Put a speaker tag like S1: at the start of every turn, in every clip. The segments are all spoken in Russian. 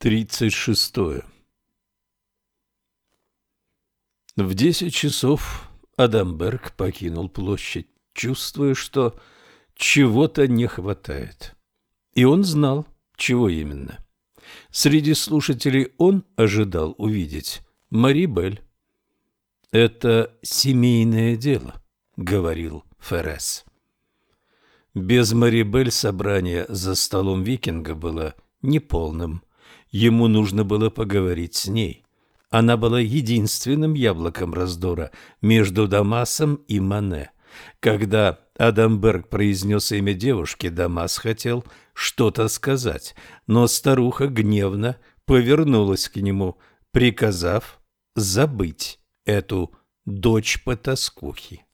S1: 36. В десять часов Адамберг покинул площадь, чувствуя, что чего-то не хватает. И он знал, чего именно. Среди слушателей он ожидал увидеть Мари Бель. «Это семейное дело», — говорил Феррес. Без Мари Бель собрание за столом викинга было неполным. Ему нужно было поговорить с ней. Она была единственным яблоком раздора между Дамасом и Мане. Когда Адамберг произнес имя девушки, Дамас хотел что-то сказать, но старуха гневно повернулась к нему, приказав забыть эту дочь потаскухи.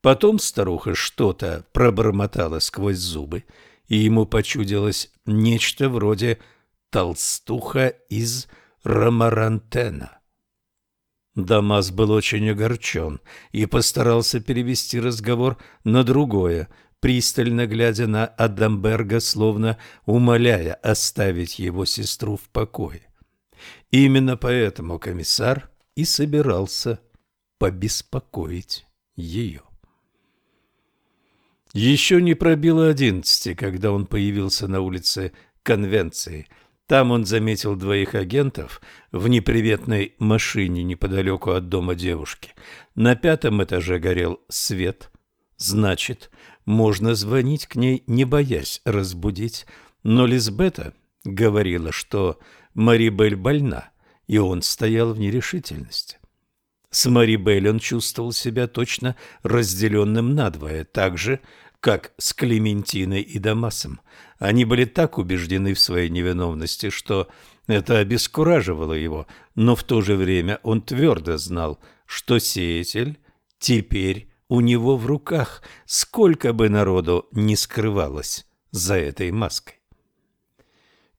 S1: Потом старуха что-то пробормотала сквозь зубы, и ему почудилось нечто вроде толстуха из Ромарантена. Дамас был очень огорчен и постарался перевести разговор на другое, пристально глядя на Адамберга, словно умоляя оставить его сестру в покое. Именно поэтому комиссар и собирался побеспокоить ее. Еще не пробило одиннадцати, когда он появился на улице Конвенции – там он заметил двоих агентов в неприветной машине неподалеку от дома девушки. На пятом этаже горел свет. Значит, можно звонить к ней, не боясь разбудить. Но Лизбета говорила, что Марибель больна, и он стоял в нерешительности. С Марибель он чувствовал себя точно разделенным надвое, так же, как с Клементиной и Дамасом. Они были так убеждены в своей невиновности, что это обескураживало его, но в то же время он твердо знал, что сеятель теперь у него в руках, сколько бы народу не скрывалось за этой маской.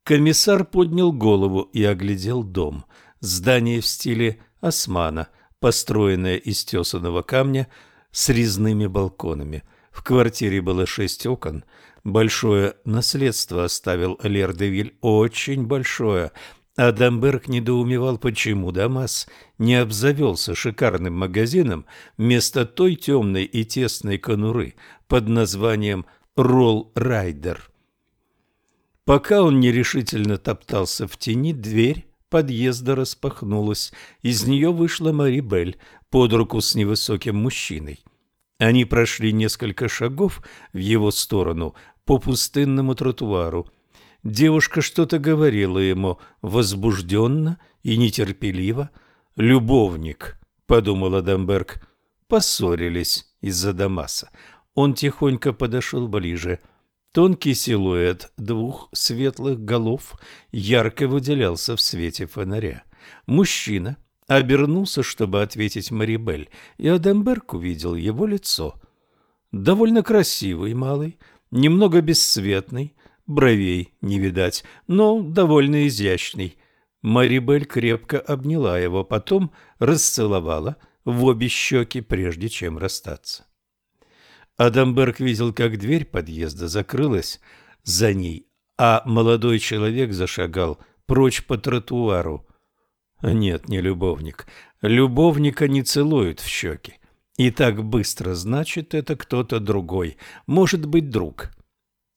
S1: Комиссар поднял голову и оглядел дом. Здание в стиле османа, построенное из тесаного камня с резными балконами – в квартире было шесть окон. Большое наследство оставил Лердевиль, очень большое. Адамберг недоумевал, почему Дамас не обзавелся шикарным магазином вместо той темной и тесной конуры под названием «Ролл Райдер». Пока он нерешительно топтался в тени, дверь подъезда распахнулась. Из нее вышла Мари Бель под руку с невысоким мужчиной. Они прошли несколько шагов в его сторону по пустынному тротуару. Девушка что-то говорила ему возбужденно и нетерпеливо. «Любовник», — подумал Адамберг, — поссорились из-за Дамаса. Он тихонько подошел ближе. Тонкий силуэт двух светлых голов ярко выделялся в свете фонаря. Мужчина обернулся, чтобы ответить Марибель, и Адамберг увидел его лицо. Довольно красивый малый, немного бесцветный, бровей не видать, но довольно изящный. Марибель крепко обняла его, потом расцеловала в обе щеки, прежде чем расстаться. Адамберг видел, как дверь подъезда закрылась за ней, а молодой человек зашагал прочь по тротуару, нет, не любовник. Любовника не целуют в щеки. И так быстро, значит, это кто-то другой. Может быть, друг.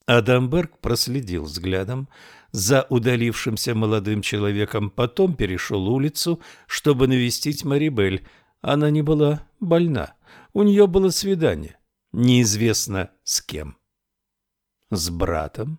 S1: Адамберг проследил взглядом за удалившимся молодым человеком, потом перешел улицу, чтобы навестить Марибель. Она не была больна. У нее было свидание. Неизвестно с кем. С братом?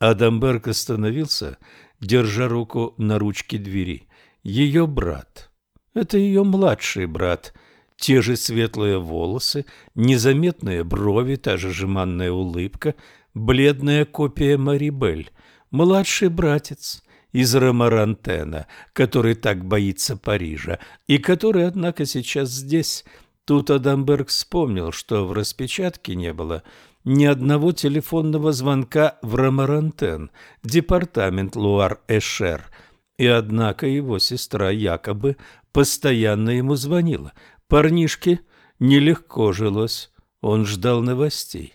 S1: Адамберг остановился, держа руку на ручке двери ее брат. Это ее младший брат. Те же светлые волосы, незаметные брови, та же жеманная улыбка, бледная копия Марибель. Младший братец из Ромарантена, который так боится Парижа, и который, однако, сейчас здесь. Тут Адамберг вспомнил, что в распечатке не было ни одного телефонного звонка в Ромарантен, департамент Луар-Эшер – и однако его сестра якобы постоянно ему звонила. Парнишке нелегко жилось, он ждал новостей.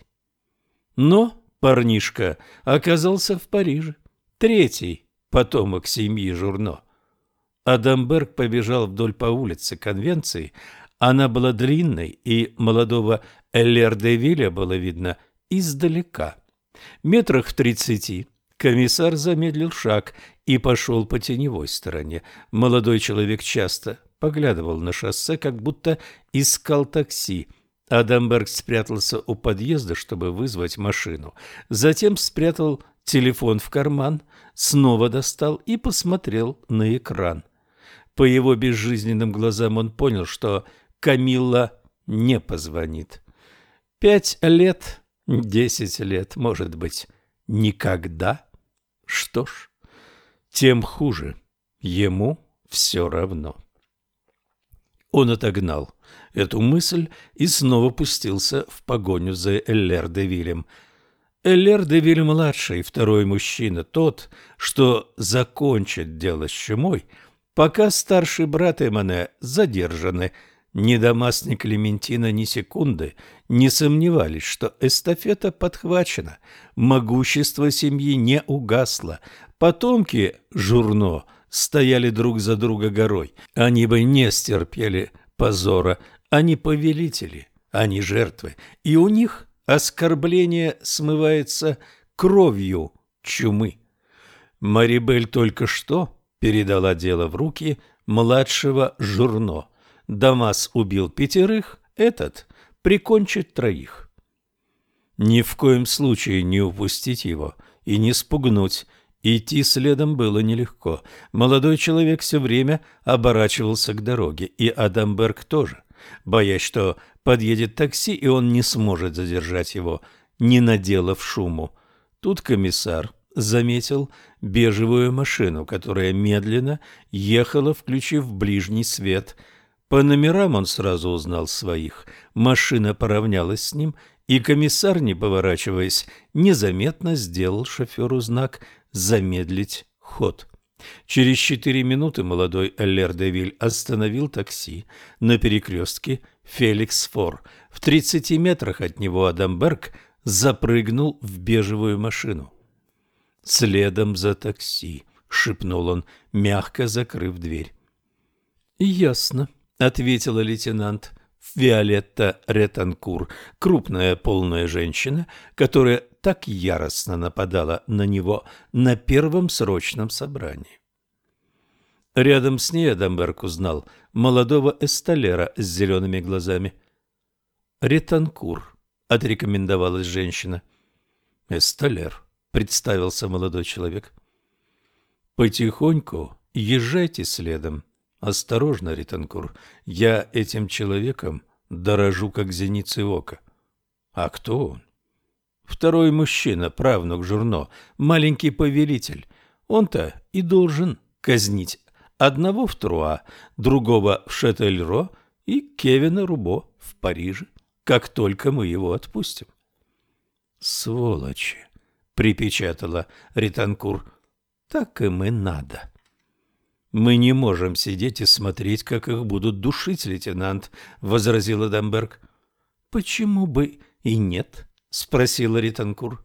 S1: Но парнишка оказался в Париже. Третий потомок семьи Журно. Адамберг побежал вдоль по улице Конвенции. Она была длинной, и молодого Эллер-де-Вилля было видно издалека. Метрах в тридцати комиссар замедлил шаг и пошел по теневой стороне. Молодой человек часто поглядывал на шоссе, как будто искал такси. Адамберг спрятался у подъезда, чтобы вызвать машину. Затем спрятал телефон в карман, снова достал и посмотрел на экран. По его безжизненным глазам он понял, что Камилла не позвонит. Пять лет, десять лет, может быть, никогда. Что ж, тем хуже. Ему все равно. Он отогнал эту мысль и снова пустился в погоню за Эллер де Вилем. Эллер де Виль-младший, второй мужчина, тот, что закончит дело с чумой, пока старший брат Эмоне задержаны. Ни Дамас, ни Клементина ни секунды не сомневались, что эстафета подхвачена, могущество семьи не угасло, потомки Журно – стояли друг за друга горой. Они бы не стерпели позора. Они повелители, они жертвы. И у них оскорбление смывается кровью чумы. Марибель только что передала дело в руки младшего Журно. Дамас убил пятерых, этот прикончит троих. Ни в коем случае не упустить его и не спугнуть, Идти следом было нелегко. Молодой человек все время оборачивался к дороге, и Адамберг тоже, боясь, что подъедет такси, и он не сможет задержать его, не наделав шуму. Тут комиссар заметил бежевую машину, которая медленно ехала, включив ближний свет. По номерам он сразу узнал своих. Машина поравнялась с ним, и комиссар, не поворачиваясь, незаметно сделал шоферу знак замедлить ход. Через четыре минуты молодой Эллер де остановил такси на перекрестке Феликс-Фор. В тридцати метрах от него Адамберг запрыгнул в бежевую машину. «Следом за такси», — шепнул он, мягко закрыв дверь. «Ясно», — ответила лейтенант. Виолетта Ретанкур, крупная полная женщина, которая так яростно нападала на него на первом срочном собрании. Рядом с ней Адамберг узнал молодого эсталера с зелеными глазами. «Ретанкур», — отрекомендовалась женщина. «Эсталер», — представился молодой человек. «Потихоньку езжайте следом. Осторожно, Ретанкур, я этим человеком дорожу, как зеницей ока». «А кто он?» Второй мужчина, правнук Журно, маленький повелитель. Он-то и должен казнить одного в Труа, другого в Шетельро и Кевина Рубо в Париже, как только мы его отпустим. «Сволочи!» — припечатала Ританкур. «Так им и надо». «Мы не можем сидеть и смотреть, как их будут душить, лейтенант», — возразила Дамберг. «Почему бы и нет?» — спросила Ританкур.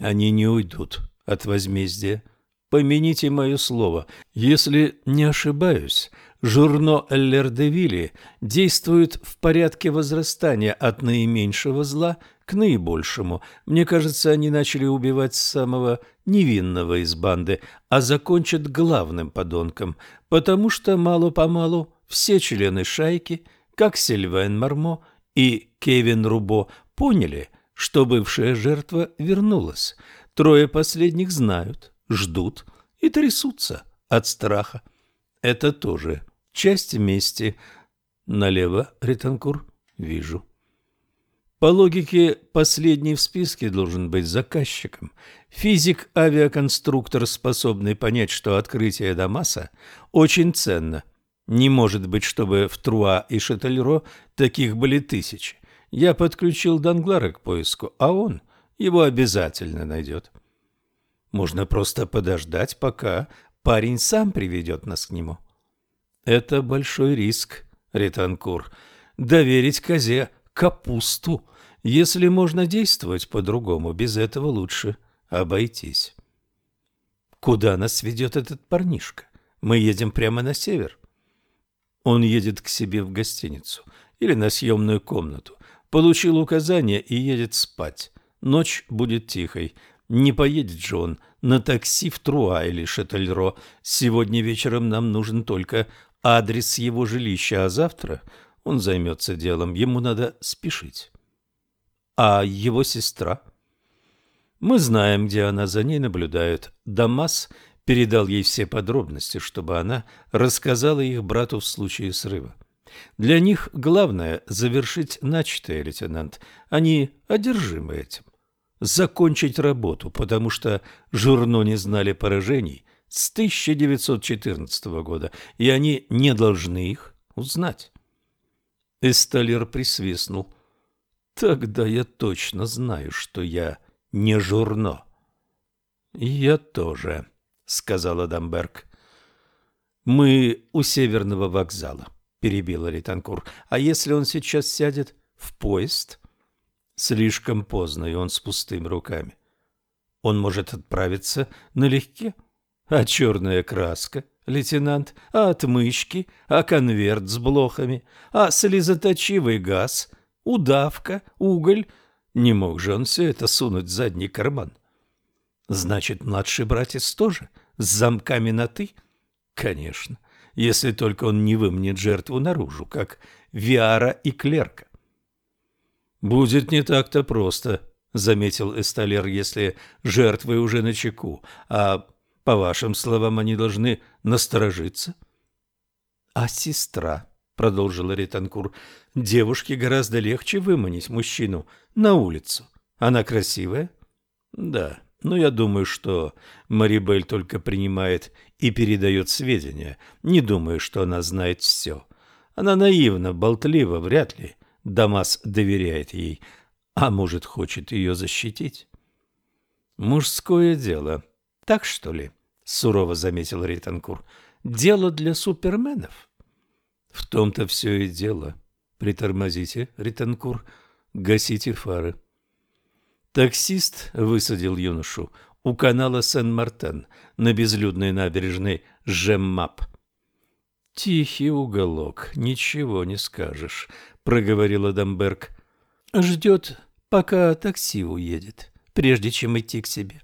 S1: «Они не уйдут от возмездия. Помяните мое слово. Если не ошибаюсь, журно Эллердевилли действует в порядке возрастания от наименьшего зла к наибольшему. Мне кажется, они начали убивать самого невинного из банды, а закончат главным подонком, потому что мало-помалу все члены шайки, как Сильвен Мармо и Кевин Рубо, поняли – что бывшая жертва вернулась. Трое последних знают, ждут и трясутся от страха. Это тоже часть мести. Налево, Ретанкур, вижу. По логике, последний в списке должен быть заказчиком. Физик-авиаконструктор, способный понять, что открытие Дамаса очень ценно. Не может быть, чтобы в Труа и Шетельро таких были тысячи. Я подключил Данглара к поиску, а он его обязательно найдет. Можно просто подождать, пока парень сам приведет нас к нему. Это большой риск, Ританкур. Доверить козе капусту. Если можно действовать по-другому, без этого лучше обойтись. Куда нас ведет этот парнишка? Мы едем прямо на север. Он едет к себе в гостиницу или на съемную комнату. Получил указание и едет спать. Ночь будет тихой. Не поедет же он на такси в Труа или Шетельро. Сегодня вечером нам нужен только адрес его жилища, а завтра он займется делом. Ему надо спешить. А его сестра? Мы знаем, где она, за ней наблюдают. Дамас передал ей все подробности, чтобы она рассказала их брату в случае срыва. Для них главное – завершить начатое, лейтенант. Они одержимы этим. Закончить работу, потому что журно не знали поражений с 1914 года, и они не должны их узнать. Эсталер присвистнул. «Тогда я точно знаю, что я не журно». «Я тоже», — сказала Дамберг. «Мы у северного вокзала», — перебила Ританкур. «А если он сейчас сядет в поезд?» «Слишком поздно, и он с пустыми руками. Он может отправиться налегке. А черная краска?» Лейтенант, а отмычки, а конверт с блохами, а слезоточивый газ, удавка, уголь. Не мог же он все это сунуть в задний карман. Значит, младший братец тоже с замками на «ты»? Конечно, если только он не вымнет жертву наружу, как Виара и Клерка. «Будет не так-то просто», — заметил Эсталер, если жертвы уже на чеку, а по вашим словам, они должны насторожиться. — А сестра, — продолжила Ританкур, — девушке гораздо легче выманить мужчину на улицу. Она красивая? — Да, но я думаю, что Марибель только принимает и передает сведения. Не думаю, что она знает все. Она наивна, болтлива, вряд ли Дамас доверяет ей, а может, хочет ее защитить. Мужское дело, так что ли? Сурово заметил Ританкур. Дело для суперменов. В том-то все и дело. Притормозите, Ританкур, гасите фары. Таксист высадил юношу у канала Сен-Мартен на безлюдной набережной Жеммап. «Тихий уголок, ничего не скажешь», — проговорила Дамберг. «Ждет, пока такси уедет, прежде чем идти к себе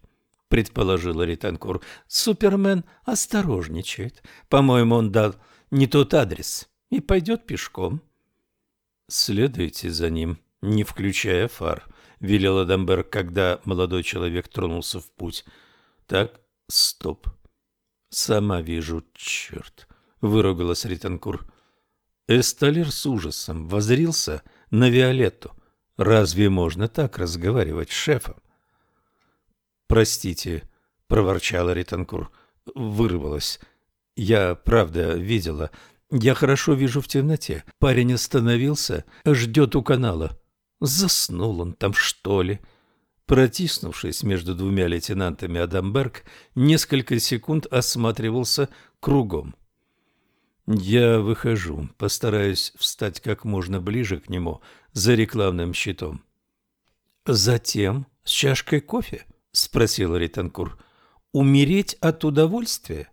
S1: предположила Ританкур. Супермен осторожничает. По-моему, он дал не тот адрес и пойдет пешком. Следуйте за ним, не включая фар, велел Адамберг, когда молодой человек тронулся в путь. Так, стоп. Сама вижу, черт, выругалась Ританкур. Эсталер с ужасом возрился на Виолетту. Разве можно так разговаривать с шефом? «Простите», — проворчала Ританкур. Вырвалась. «Я, правда, видела. Я хорошо вижу в темноте. Парень остановился, ждет у канала. Заснул он там, что ли?» Протиснувшись между двумя лейтенантами Адамберг, несколько секунд осматривался кругом. «Я выхожу, постараюсь встать как можно ближе к нему за рекламным щитом». «Затем с чашкой кофе?» — спросил Ританкур. «Умереть от удовольствия?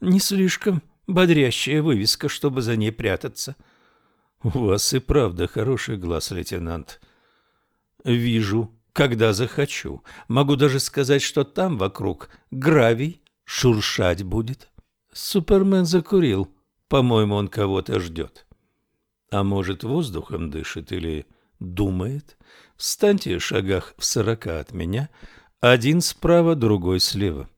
S1: Не слишком бодрящая вывеска, чтобы за ней прятаться». «У вас и правда хороший глаз, лейтенант». «Вижу, когда захочу. Могу даже сказать, что там вокруг гравий шуршать будет». Супермен закурил. По-моему, он кого-то ждет. А может, воздухом дышит или думает? Встаньте в шагах в сорока от меня — один справа, другой слева.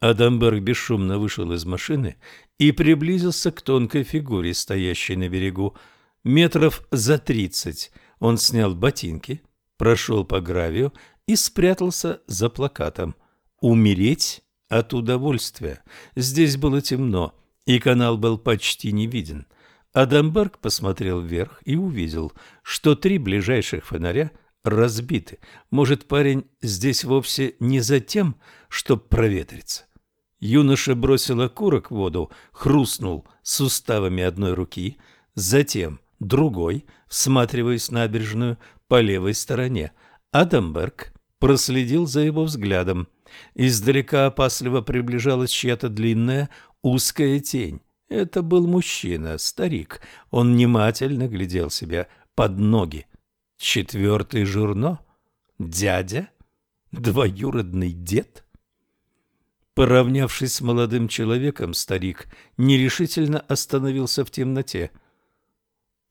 S1: Адамберг бесшумно вышел из машины и приблизился к тонкой фигуре, стоящей на берегу. Метров за тридцать он снял ботинки, прошел по гравию и спрятался за плакатом. «Умереть от удовольствия». Здесь было темно, и канал был почти не виден. Адамберг посмотрел вверх и увидел, что три ближайших фонаря – разбиты. Может, парень здесь вовсе не за тем, чтоб проветриться? Юноша бросил окурок в воду, хрустнул суставами одной руки, затем другой, всматриваясь в набережную по левой стороне. Адамберг проследил за его взглядом. Издалека опасливо приближалась чья-то длинная, узкая тень. Это был мужчина, старик. Он внимательно глядел себя под ноги. Четвертый журно? Дядя? Двоюродный дед? Поравнявшись с молодым человеком, старик нерешительно остановился в темноте.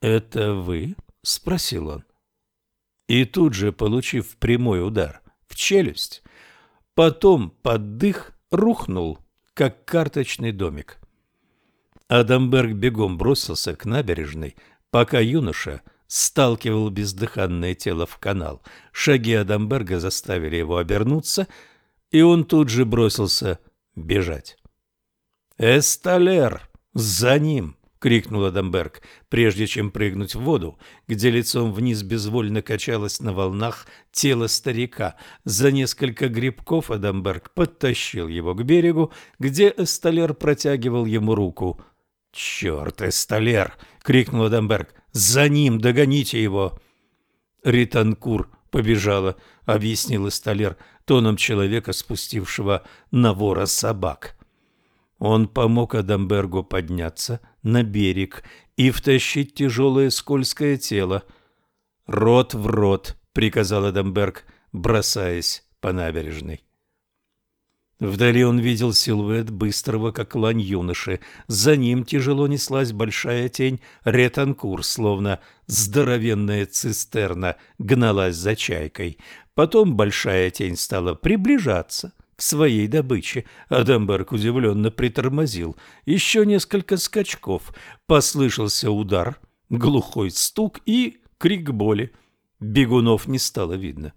S1: «Это вы?» — спросил он. И тут же, получив прямой удар в челюсть, потом под дых рухнул, как карточный домик. Адамберг бегом бросился к набережной, пока юноша сталкивал бездыханное тело в канал. Шаги Адамберга заставили его обернуться, и он тут же бросился бежать. «Эсталер! За ним!» — крикнул Адамберг, прежде чем прыгнуть в воду, где лицом вниз безвольно качалось на волнах тело старика. За несколько грибков Адамберг подтащил его к берегу, где Эсталер протягивал ему руку. «Черт, Эсталер!» — крикнул Адамберг. «За ним! Догоните его!» Ританкур побежала, — объяснил Эсталер тоном человека, спустившего на вора собак. Он помог Адамбергу подняться на берег и втащить тяжелое скользкое тело. «Рот в рот!» — приказал Адамберг, бросаясь по набережной. Вдали он видел силуэт быстрого, как лань юноши. За ним тяжело неслась большая тень ретанкур, словно здоровенная цистерна гналась за чайкой. Потом большая тень стала приближаться к своей добыче. Адамберг удивленно притормозил. Еще несколько скачков. Послышался удар, глухой стук и крик боли. Бегунов не стало видно.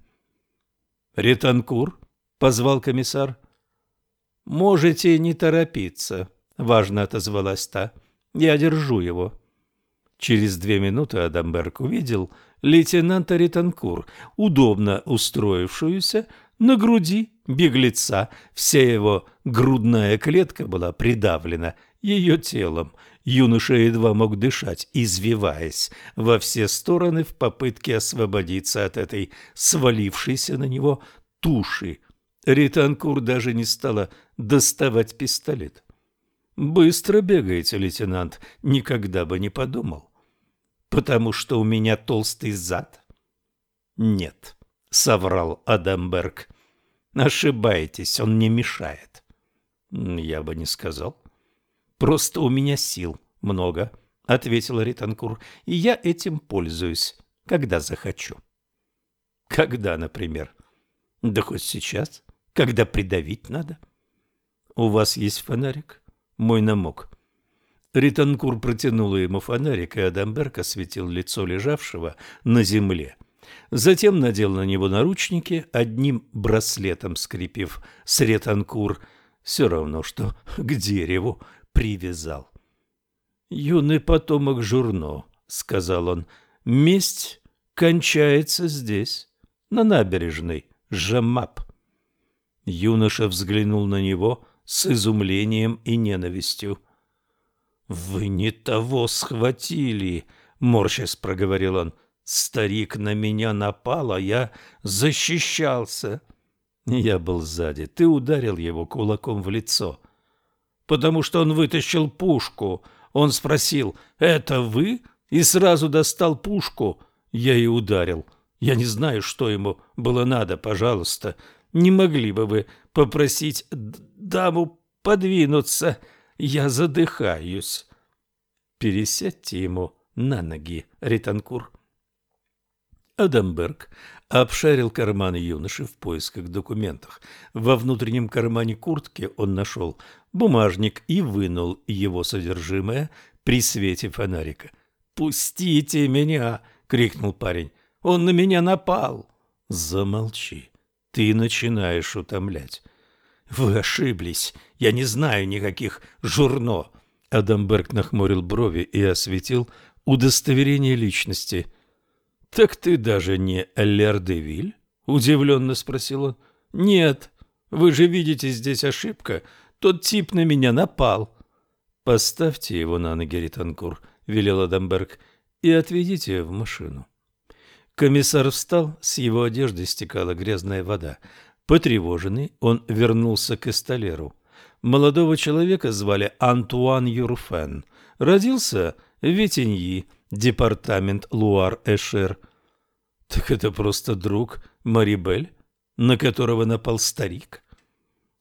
S1: «Ретанкур?» — позвал комиссар. «Можете не торопиться», — важно отозвалась та. «Я держу его». Через две минуты Адамберг увидел лейтенанта Ританкур, удобно устроившуюся на груди беглеца. Вся его грудная клетка была придавлена ее телом. Юноша едва мог дышать, извиваясь во все стороны в попытке освободиться от этой свалившейся на него туши. Ританкур даже не стала доставать пистолет. «Быстро бегаете, лейтенант, никогда бы не подумал». «Потому что у меня толстый зад?» «Нет», — соврал Адамберг. «Ошибаетесь, он не мешает». «Я бы не сказал». «Просто у меня сил много», — ответила Ританкур, — «и я этим пользуюсь, когда захочу». «Когда, например?» «Да хоть сейчас, когда придавить надо». «У вас есть фонарик?» «Мой намок». Ританкур протянула ему фонарик, и Адамберг осветил лицо лежавшего на земле. Затем надел на него наручники, одним браслетом скрепив с Ретанкур, все равно что к дереву привязал. «Юный потомок Журно», — сказал он, — «месть кончается здесь, на набережной Жамап». Юноша взглянул на него с изумлением и ненавистью. «Вы не того схватили!» — морщась проговорил он. «Старик на меня напал, а я защищался!» Я был сзади. Ты ударил его кулаком в лицо. Потому что он вытащил пушку. Он спросил, «Это вы?» И сразу достал пушку. Я и ударил. Я не знаю, что ему было надо, пожалуйста. Не могли бы вы попросить даму подвинуться?» Я задыхаюсь. Пересядьте ему на ноги, Ританкур. Адамберг обшарил карманы юноши в поисках документов. Во внутреннем кармане куртки он нашел бумажник и вынул его содержимое при свете фонарика. «Пустите меня!» — крикнул парень. «Он на меня напал!» «Замолчи, ты начинаешь утомлять. Вы ошиблись. Я не знаю никаких журно. Адамберг нахмурил брови и осветил удостоверение личности. Так ты даже не Лердевиль? удивленно спросил он. Нет. Вы же видите, здесь ошибка. Тот тип на меня напал. Поставьте его на ноги, Ританкур, велел Адамберг, и отведите в машину. Комиссар встал, с его одежды стекала грязная вода. Потревоженный, он вернулся к эсталеру. Молодого человека звали Антуан Юрфен. Родился в Ветеньи, департамент Луар-Эшер. Так это просто друг Марибель, на которого напал старик.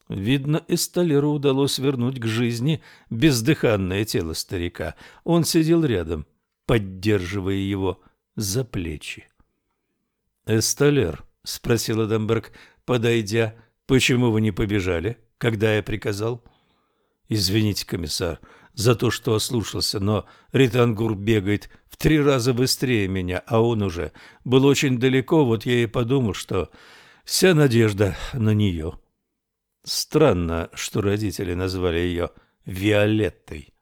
S1: Видно, Эсталеру удалось вернуть к жизни бездыханное тело старика. Он сидел рядом, поддерживая его за плечи. «Эсталер», — спросил Адамберг, подойдя, — «почему вы не побежали, когда я приказал?» «Извините, комиссар, за то, что ослушался, но Ритангур бегает в три раза быстрее меня, а он уже был очень далеко, вот я и подумал, что вся надежда на нее». Странно, что родители назвали ее Виолеттой.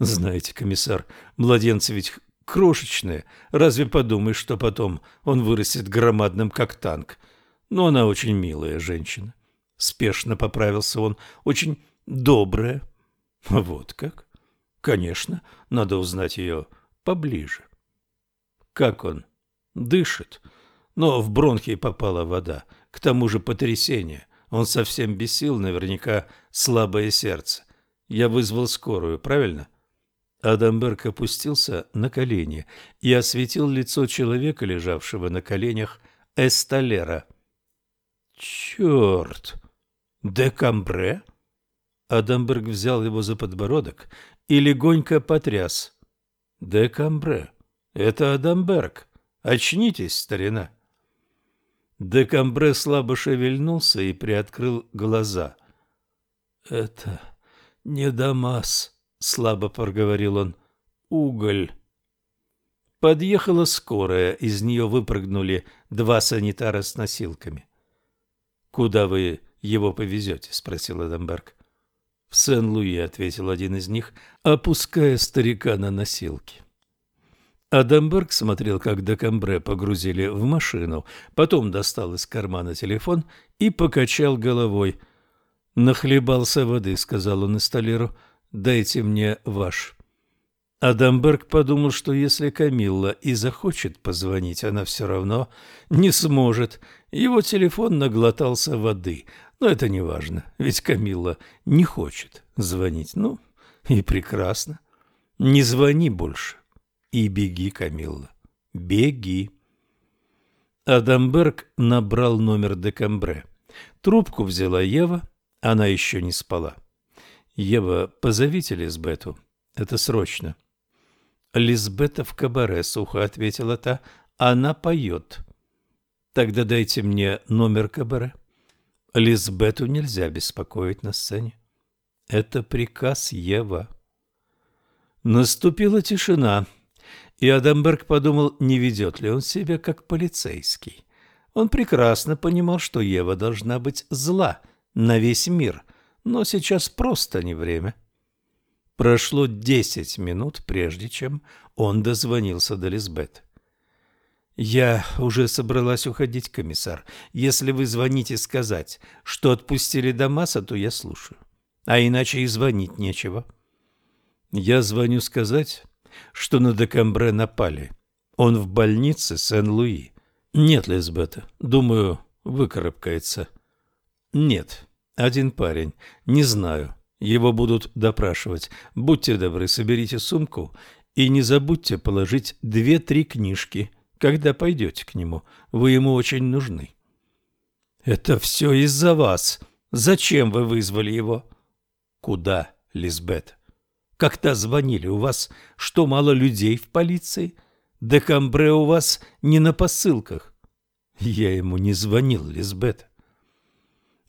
S1: Знаете, комиссар, младенцы ведь крошечные. Разве подумаешь, что потом он вырастет громадным, как танк? Но она очень милая женщина. Спешно поправился он. Очень добрая. Вот как? Конечно, надо узнать ее поближе. Как он? Дышит. Но в бронхи попала вода. К тому же потрясение. Он совсем без сил, наверняка слабое сердце. Я вызвал скорую, правильно? Адамберг опустился на колени и осветил лицо человека, лежавшего на коленях Эсталера. «Черт! Декамбре?» Адамберг взял его за подбородок и легонько потряс. «Декамбре! Это Адамберг! Очнитесь, старина!» Декамбре слабо шевельнулся и приоткрыл глаза. «Это не Дамас», — слабо проговорил он. «Уголь». Подъехала скорая, из нее выпрыгнули два санитара с носилками. «Куда вы его повезете?» — спросил Эдамберг. «В Сен-Луи», — ответил один из них, опуская старика на носилки. Адамберг смотрел, как Декамбре погрузили в машину, потом достал из кармана телефон и покачал головой. «Нахлебался воды», — сказал он Исталеру, — «дайте мне ваш». Адамберг подумал, что если Камилла и захочет позвонить, она все равно не сможет. Его телефон наглотался воды, но это не важно, ведь Камилла не хочет звонить. Ну, и прекрасно. Не звони больше. И беги, Камилла, беги. Адамберг набрал номер Декамбре. Трубку взяла Ева, она еще не спала. «Ева, позовите Лизбету. Это срочно». «Лизбета в кабаре», — сухо ответила та. «Она поет». «Тогда дайте мне номер кабаре». «Лизбету нельзя беспокоить на сцене». «Это приказ Ева». Наступила тишина и Адамберг подумал, не ведет ли он себя как полицейский. Он прекрасно понимал, что Ева должна быть зла на весь мир, но сейчас просто не время. Прошло десять минут, прежде чем он дозвонился до Лизбет. «Я уже собралась уходить, комиссар. Если вы звоните сказать, что отпустили Дамаса, то я слушаю. А иначе и звонить нечего». «Я звоню сказать, что на Декамбре напали. Он в больнице Сен-Луи. Нет, Лизбета, думаю, выкарабкается. Нет, один парень. Не знаю. Его будут допрашивать. Будьте добры, соберите сумку и не забудьте положить две-три книжки, когда пойдете к нему. Вы ему очень нужны. Это все из-за вас. Зачем вы вызвали его? Куда, Лизбет? Когда звонили, у вас что, мало людей в полиции? Декамбре у вас не на посылках. Я ему не звонил, Лизбет.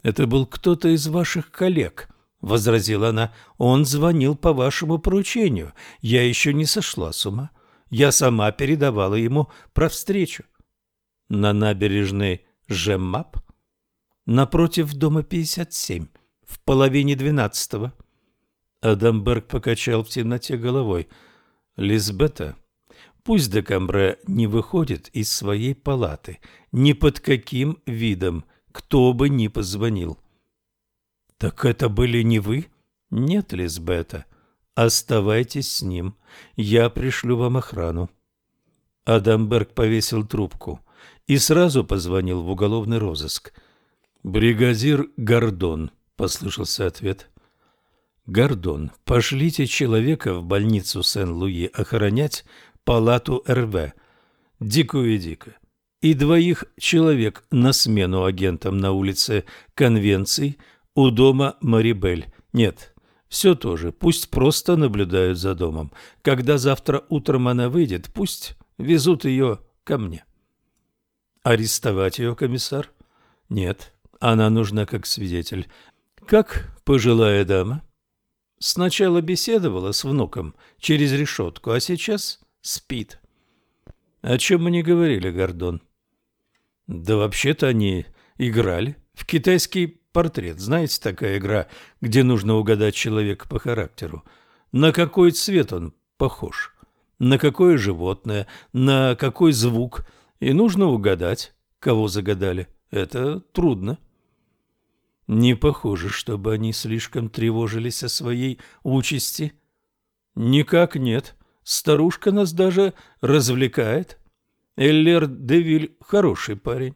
S1: Это был кто-то из ваших коллег, — возразила она. Он звонил по вашему поручению. Я еще не сошла с ума. Я сама передавала ему про встречу. На набережной Жеммап? Напротив дома 57, в половине двенадцатого. Адамберг покачал в темноте головой. «Лизбета, пусть Декамбре не выходит из своей палаты, ни под каким видом, кто бы ни позвонил». «Так это были не вы?» «Нет, Лизбета, оставайтесь с ним, я пришлю вам охрану». Адамберг повесил трубку и сразу позвонил в уголовный розыск. «Бригадир Гордон», — послышался ответ. «Гордон, пошлите человека в больницу Сен-Луи охранять палату РВ. Дику и дико. И двоих человек на смену агентам на улице Конвенций у дома Марибель. Нет, все то же. Пусть просто наблюдают за домом. Когда завтра утром она выйдет, пусть везут ее ко мне. Арестовать ее, комиссар? Нет, она нужна как свидетель. Как пожилая дама? Сначала беседовала с внуком через решетку, а сейчас спит. О чем мы не говорили, Гордон? Да вообще-то они играли в китайский портрет. Знаете, такая игра, где нужно угадать человека по характеру. На какой цвет он похож, на какое животное, на какой звук. И нужно угадать, кого загадали. Это трудно. Не похоже, чтобы они слишком тревожились о своей участи. Никак нет. Старушка нас даже развлекает. Эллер Девиль хороший парень.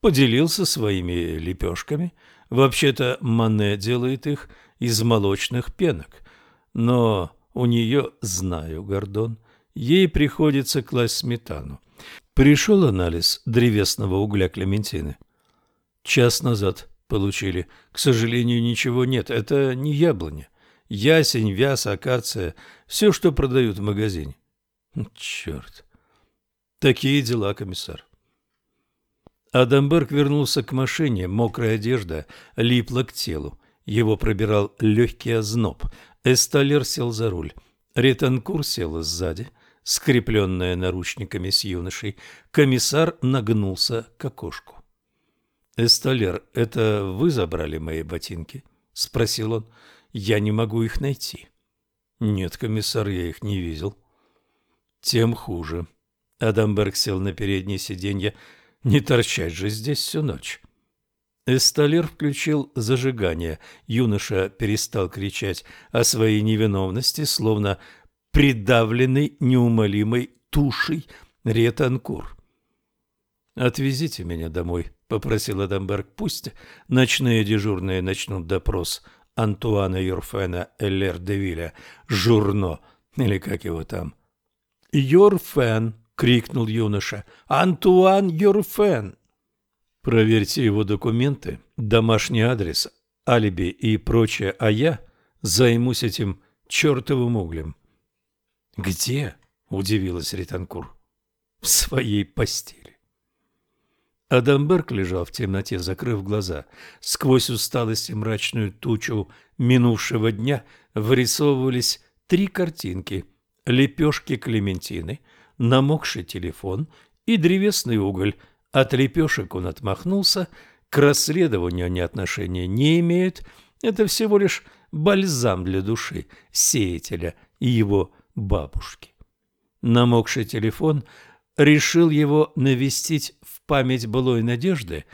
S1: Поделился своими лепешками. Вообще-то Мане делает их из молочных пенок. Но у нее, знаю, Гордон, ей приходится класть сметану. Пришел анализ древесного угля Клементины. Час назад получили. К сожалению, ничего нет. Это не яблоня. Ясень, вяз, акация. Все, что продают в магазине. Черт. Такие дела, комиссар. Адамберг вернулся к машине. Мокрая одежда липла к телу. Его пробирал легкий озноб. Эсталер сел за руль. Ретанкур села сзади, скрепленная наручниками с юношей. Комиссар нагнулся к окошку. «Эсталер, это вы забрали мои ботинки?» — спросил он. «Я не могу их найти». «Нет, комиссар, я их не видел». «Тем хуже». Адамберг сел на переднее сиденье. «Не торчать же здесь всю ночь». Эсталер включил зажигание. Юноша перестал кричать о своей невиновности, словно придавленный неумолимой тушей ретанкур. «Отвезите меня домой», — попросил Адамберг. «Пусть ночные дежурные начнут допрос Антуана Юрфена Эллер-де-Виля, Журно, или как его там». «Юрфен!» — крикнул юноша. «Антуан Юрфен!» «Проверьте его документы, домашний адрес, алиби и прочее, а я займусь этим чертовым углем». «Где?» — удивилась Ританкур. «В своей постели». Адамберг лежал в темноте, закрыв глаза. Сквозь усталость и мрачную тучу минувшего дня вырисовывались три картинки. Лепешки Клементины, намокший телефон и древесный уголь. От лепешек он отмахнулся, к расследованию они отношения не имеют. Это всего лишь бальзам для души сеятеля и его бабушки. Намокший телефон решил его навестить память былой надежды,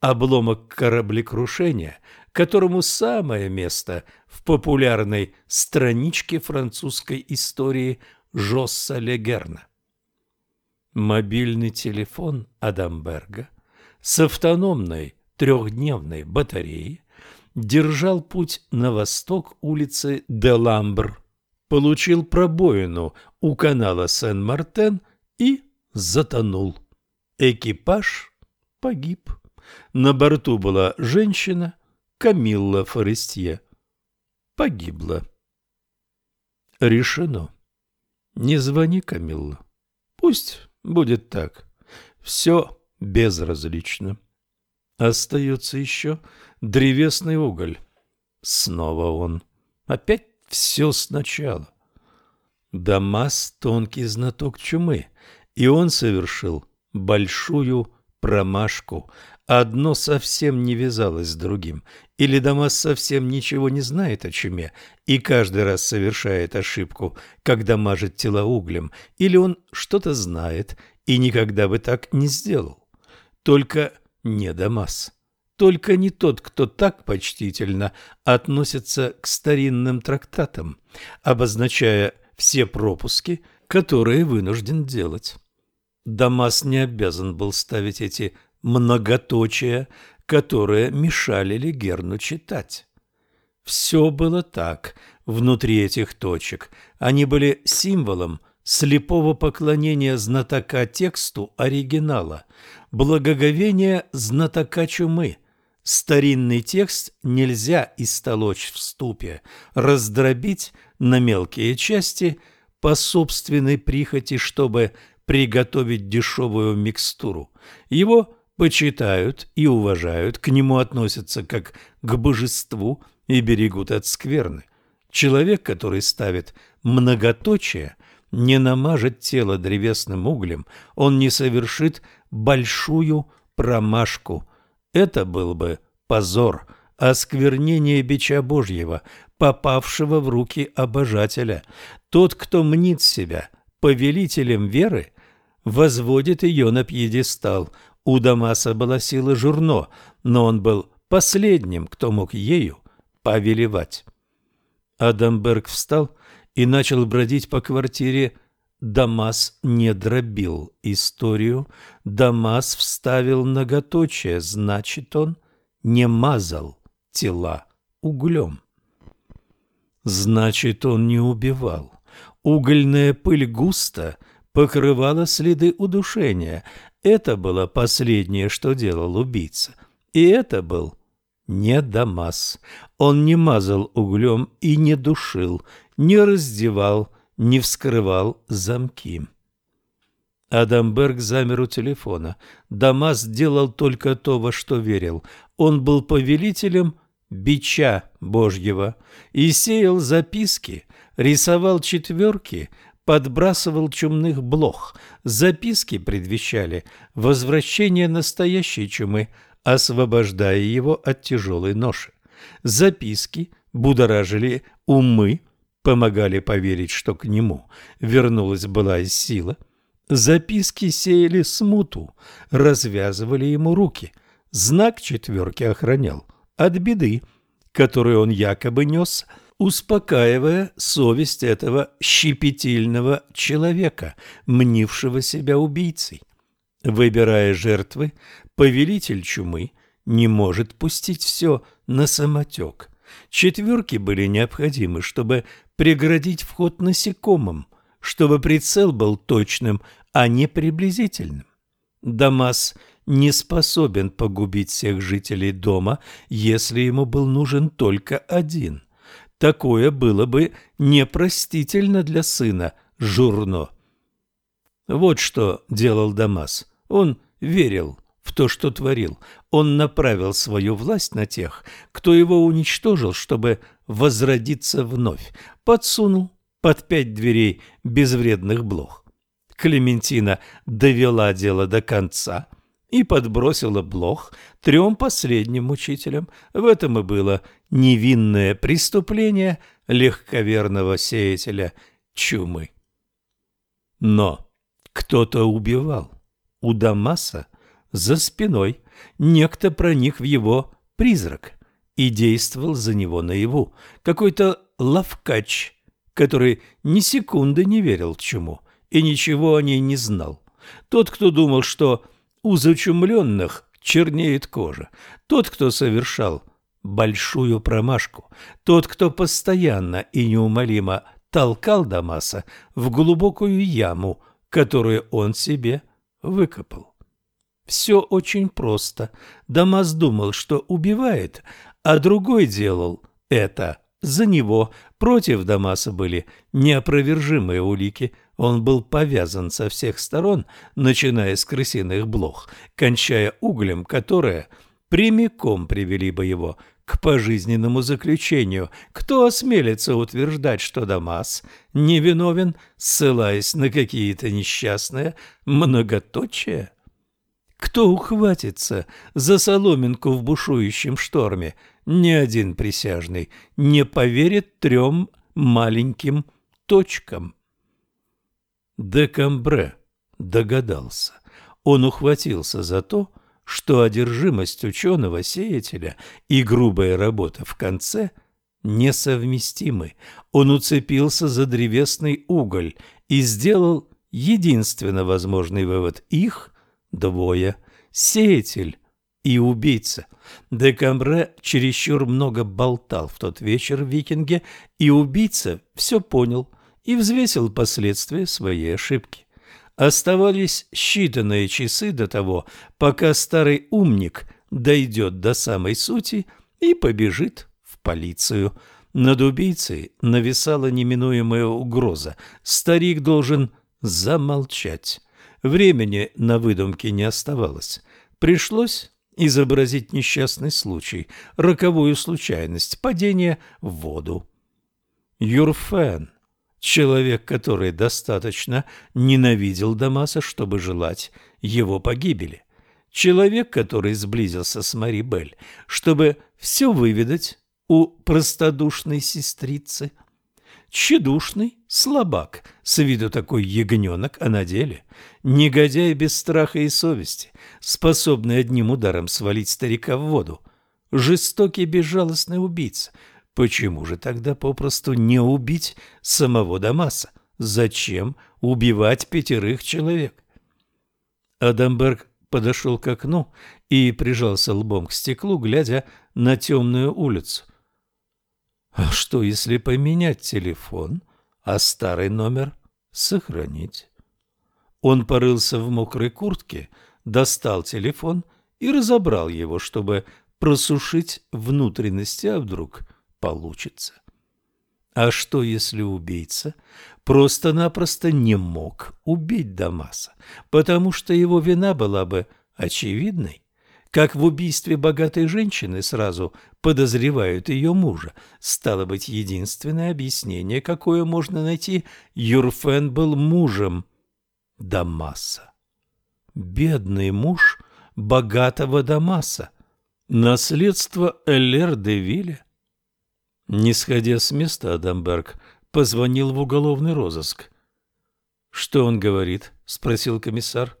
S1: обломок кораблекрушения, которому самое место в популярной страничке французской истории Жосса Легерна. Мобильный телефон Адамберга с автономной трехдневной батареей держал путь на восток улицы Деламбр, получил пробоину у канала Сен-Мартен и затонул. Экипаж погиб. На борту была женщина Камилла Форестье. Погибла. Решено. Не звони, Камилла. Пусть будет так. Все безразлично. Остается еще древесный уголь. Снова он. Опять все сначала. Дамас — тонкий знаток чумы, и он совершил большую промашку. Одно совсем не вязалось с другим. Или Дамас совсем ничего не знает о чуме и каждый раз совершает ошибку, когда мажет тела углем, или он что-то знает и никогда бы так не сделал. Только не Дамас. Только не тот, кто так почтительно относится к старинным трактатам, обозначая все пропуски, которые вынужден делать. Дамас не обязан был ставить эти многоточия, которые мешали Легерну читать. Все было так внутри этих точек. Они были символом слепого поклонения знатока тексту оригинала, благоговения знатока чумы. Старинный текст нельзя истолочь в ступе, раздробить на мелкие части по собственной прихоти, чтобы приготовить дешевую микстуру. Его почитают и уважают, к нему относятся как к божеству и берегут от скверны. Человек, который ставит многоточие, не намажет тело древесным углем, он не совершит большую промашку. Это был бы позор, осквернение бича Божьего, попавшего в руки обожателя. Тот, кто мнит себя повелителем веры, возводит ее на пьедестал. У Дамаса была сила журно, но он был последним, кто мог ею повелевать. Адамберг встал и начал бродить по квартире. Дамас не дробил историю, Дамас вставил многоточие, значит, он не мазал тела углем. Значит, он не убивал. Угольная пыль густо покрывала следы удушения. Это было последнее, что делал убийца. И это был не Дамас. Он не мазал углем и не душил, не раздевал, не вскрывал замки. Адамберг замер у телефона. Дамас делал только то, во что верил. Он был повелителем бича Божьего и сеял записки, рисовал четверки, подбрасывал чумных блох. Записки предвещали возвращение настоящей чумы – освобождая его от тяжелой ноши. Записки будоражили умы, помогали поверить, что к нему вернулась была сила. Записки сеяли смуту, развязывали ему руки. Знак четверки охранял от беды, которую он якобы нес, успокаивая совесть этого щепетильного человека, мнившего себя убийцей. Выбирая жертвы, повелитель чумы не может пустить все на самотек. Четверки были необходимы, чтобы преградить вход насекомым, чтобы прицел был точным, а не приблизительным. Дамас не способен погубить всех жителей дома, если ему был нужен только один. Такое было бы непростительно для сына Журно. Вот что делал Дамас. Он верил в то, что творил. Он направил свою власть на тех, кто его уничтожил, чтобы возродиться вновь. Подсунул под пять дверей безвредных блох. Клементина довела дело до конца и подбросила блох трем последним учителям. В этом и было невинное преступление легковерного сеятеля чумы. Но кто-то убивал у Дамаса за спиной некто проник в его призрак и действовал за него наяву. Какой-то лавкач, который ни секунды не верил чему и ничего о ней не знал. Тот, кто думал, что у зачумленных чернеет кожа. Тот, кто совершал большую промашку. Тот, кто постоянно и неумолимо толкал Дамаса в глубокую яму, которую он себе выкопал. Все очень просто. Дамас думал, что убивает, а другой делал это за него. Против Дамаса были неопровержимые улики. Он был повязан со всех сторон, начиная с крысиных блох, кончая углем, которые прямиком привели бы его к пожизненному заключению. Кто осмелится утверждать, что Дамас невиновен, ссылаясь на какие-то несчастные многоточия? Кто ухватится за соломинку в бушующем шторме? Ни один присяжный не поверит трем маленьким точкам. Декамбре догадался. Он ухватился за то, что одержимость ученого-сеятеля и грубая работа в конце несовместимы. Он уцепился за древесный уголь и сделал единственно возможный вывод – их двое. Сеятель и убийца. Декамбре чересчур много болтал в тот вечер в «Викинге», и убийца все понял и взвесил последствия своей ошибки. Оставались считанные часы до того, пока старый умник дойдет до самой сути и побежит в полицию. Над убийцей нависала неминуемая угроза. Старик должен замолчать. Времени на выдумки не оставалось. Пришлось изобразить несчастный случай, роковую случайность, падение в воду. Юрфен, человек, который достаточно ненавидел Дамаса, чтобы желать его погибели. Человек, который сблизился с Мари Бель, чтобы все выведать у простодушной сестрицы – Тщедушный, слабак, с виду такой ягненок, а на деле негодяй без страха и совести, способный одним ударом свалить старика в воду. Жестокий безжалостный убийца. Почему же тогда попросту не убить самого Дамаса? Зачем убивать пятерых человек? Адамберг подошел к окну и прижался лбом к стеклу, глядя на темную улицу. А что, если поменять телефон, а старый номер сохранить? Он порылся в мокрой куртке, достал телефон и разобрал его, чтобы просушить внутренности, а вдруг получится. А что, если убийца просто-напросто не мог убить Дамаса, потому что его вина была бы очевидной? Как в убийстве богатой женщины сразу подозревают ее мужа. Стало быть, единственное объяснение, какое можно найти, Юрфен был мужем Дамаса. Бедный муж богатого Дамаса. Наследство Эллер де Вилля. Не сходя с места, Адамберг позвонил в уголовный розыск. «Что он говорит?» — спросил комиссар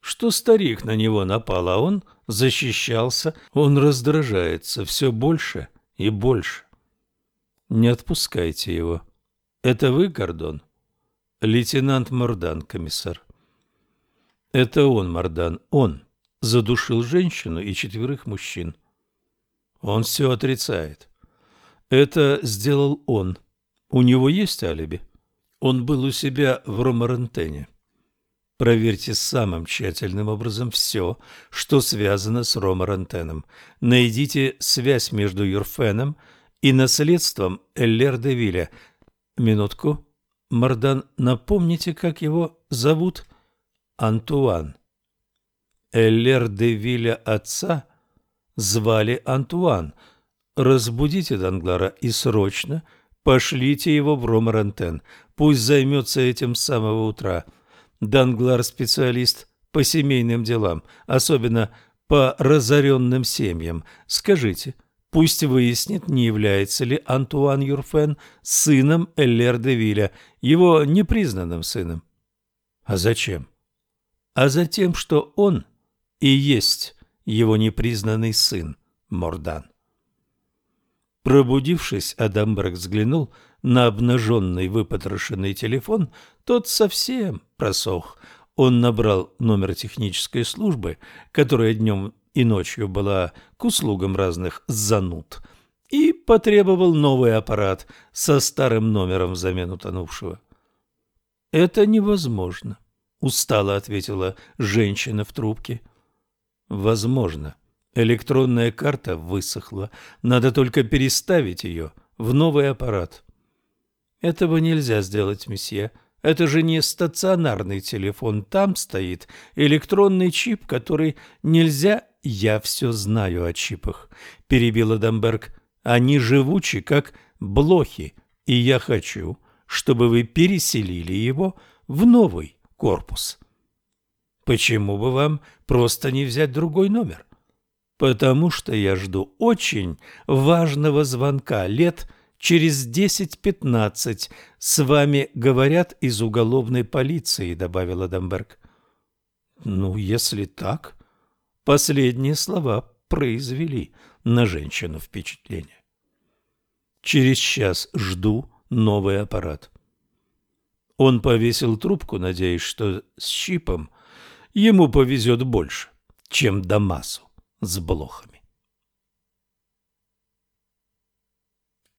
S1: что старик на него напал, а он защищался, он раздражается все больше и больше. Не отпускайте его. Это вы, Гордон? Лейтенант Мордан, комиссар. Это он, Мордан, он задушил женщину и четверых мужчин. Он все отрицает. Это сделал он. У него есть алиби? Он был у себя в Ромарантене. Проверьте самым тщательным образом все, что связано с Ромарантеном. Найдите связь между Юрфеном и наследством Эллер де Вилля. Минутку. Мардан, напомните, как его зовут? Антуан. Эллер де Вилля отца звали Антуан. Разбудите Данглара и срочно пошлите его в Ромарантен. Пусть займется этим с самого утра. — Данглар специалист по семейным делам, особенно по разоренным семьям. Скажите, пусть выяснит, не является ли Антуан Юрфен сыном Эллер де Вилля, его непризнанным сыном. А зачем? А за тем, что он и есть его непризнанный сын Мордан. Пробудившись, Адамберг взглянул на обнаженный выпотрошенный телефон, тот совсем просох. Он набрал номер технической службы, которая днем и ночью была к услугам разных зануд, и потребовал новый аппарат со старым номером взамен утонувшего. «Это невозможно», — устало ответила женщина в трубке. «Возможно. Электронная карта высохла. Надо только переставить ее в новый аппарат». «Этого нельзя сделать, месье. Это же не стационарный телефон. Там стоит электронный чип, который нельзя... Я все знаю о чипах, — перебил Адамберг. Они живучи, как блохи, и я хочу, чтобы вы переселили его в новый корпус. Почему бы вам просто не взять другой номер? Потому что я жду очень важного звонка лет Через десять-пятнадцать с вами говорят из уголовной полиции, добавил Адамберг. Ну, если так, последние слова произвели на женщину впечатление. Через час жду новый аппарат. Он повесил трубку, надеясь, что с чипом ему повезет больше, чем Дамасу. С блохами.